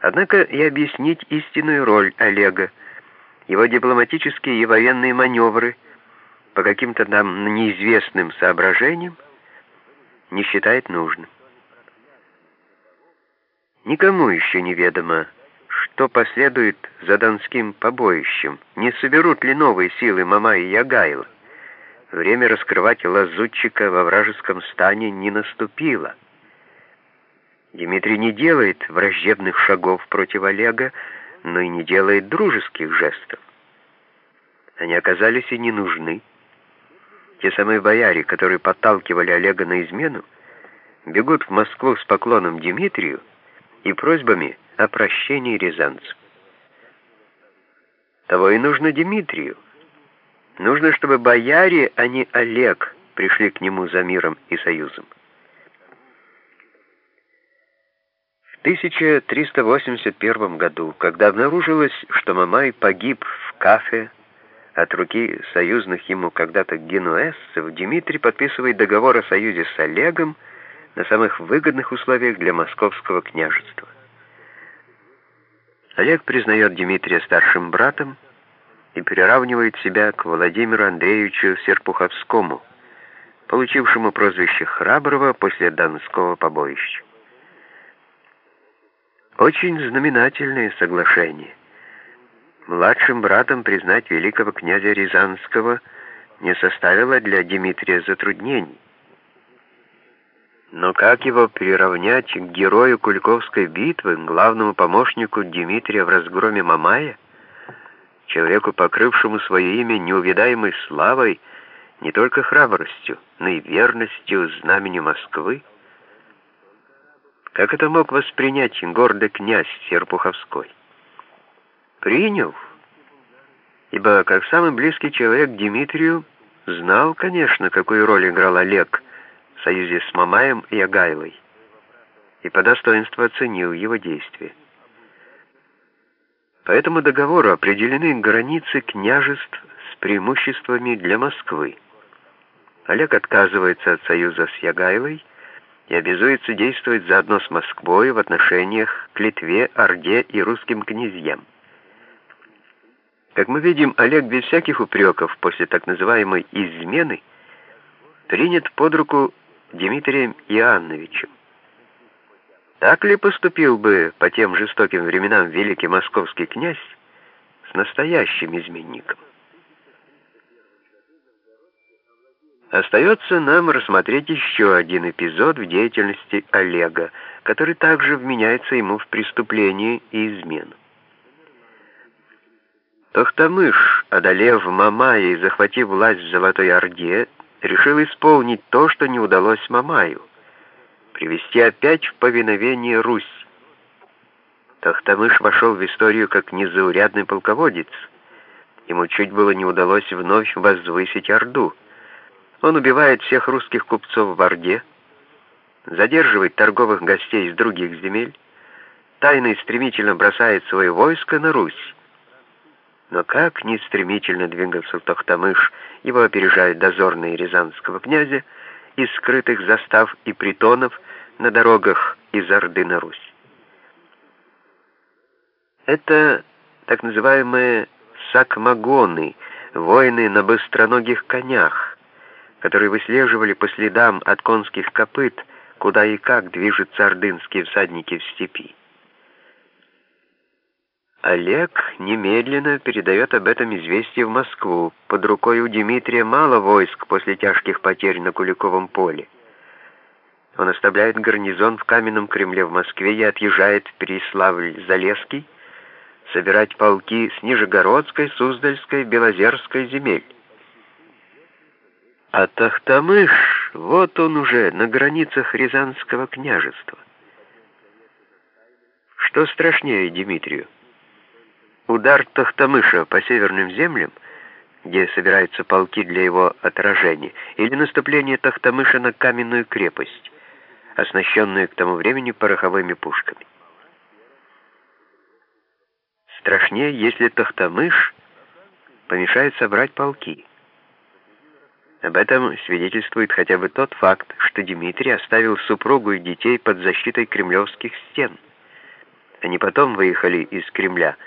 Однако и объяснить истинную роль Олега, его дипломатические и военные маневры по каким-то нам неизвестным соображениям не считает нужным. Никому еще неведомо, что последует за Донским побоищем, не соберут ли новые силы Мамая и Ягайла. Время раскрывать лазутчика во вражеском стане не наступило. Дмитрий не делает враждебных шагов против Олега, но и не делает дружеских жестов. Они оказались и не нужны. Те самые бояре, которые подталкивали Олега на измену, бегут в Москву с поклоном Дмитрию и просьбами о прощении рязанцев. Того и нужно Дмитрию. Нужно, чтобы бояре, а не Олег, пришли к нему за миром и союзом. 1381 году, когда обнаружилось, что Мамай погиб в Кафе от руки союзных ему когда-то генуэзцев, Дмитрий подписывает договор о союзе с Олегом на самых выгодных условиях для московского княжества. Олег признает Дмитрия старшим братом и приравнивает себя к Владимиру Андреевичу Серпуховскому, получившему прозвище Храброго после Донского побоища. Очень знаменательное соглашение. Младшим братом признать великого князя Рязанского не составило для Дмитрия затруднений. Но как его приравнять к герою Кульковской битвы, главному помощнику Дмитрия в разгроме Мамая, человеку, покрывшему свое имя неувидаемой славой, не только храбростью, но и верностью знамени Москвы? Как это мог воспринять гордый князь Серпуховской? Принял, ибо как самый близкий человек Дмитрию знал, конечно, какую роль играл Олег в союзе с Мамаем и Агайлой, и по достоинству оценил его действия. По этому договору определены границы княжеств с преимуществами для Москвы. Олег отказывается от союза с Ягайлой и обязуется действовать заодно с Москвой в отношениях к Литве, Орде и русским князьям. Как мы видим, Олег без всяких упреков после так называемой «измены» принят под руку Дмитрием Иоанновичем. Так ли поступил бы по тем жестоким временам великий московский князь с настоящим изменником? Остается нам рассмотреть еще один эпизод в деятельности Олега, который также вменяется ему в преступление и измену. Тохтамыш, одолев Мамая и захватив власть в Золотой Орде, решил исполнить то, что не удалось Мамаю, привести опять в повиновение Русь. Тохтамыш вошел в историю как незаурядный полководец. Ему чуть было не удалось вновь возвысить Орду — он убивает всех русских купцов в Орде, задерживает торговых гостей из других земель, тайно и стремительно бросает свое войско на Русь. Но как ни стремительно двигался Тохтамыш, его опережают дозорные рязанского князя из скрытых застав и притонов на дорогах из Орды на Русь. Это так называемые сакмагоны, воины на быстроногих конях, которые выслеживали по следам от конских копыт, куда и как движутся ордынские всадники в степи. Олег немедленно передает об этом известие в Москву. Под рукой у Дмитрия мало войск после тяжких потерь на Куликовом поле. Он оставляет гарнизон в Каменном Кремле в Москве и отъезжает в Переславль-Залесский собирать полки с Нижегородской, Суздальской, Белозерской земель. А Тахтамыш, вот он уже, на границах Рязанского княжества. Что страшнее Дмитрию? Удар Тахтамыша по северным землям, где собираются полки для его отражения, или наступление Тахтамыша на каменную крепость, оснащенную к тому времени пороховыми пушками? Страшнее, если Тахтамыш помешает собрать полки. Об этом свидетельствует хотя бы тот факт, что Дмитрий оставил супругу и детей под защитой кремлевских стен. Они потом выехали из Кремля,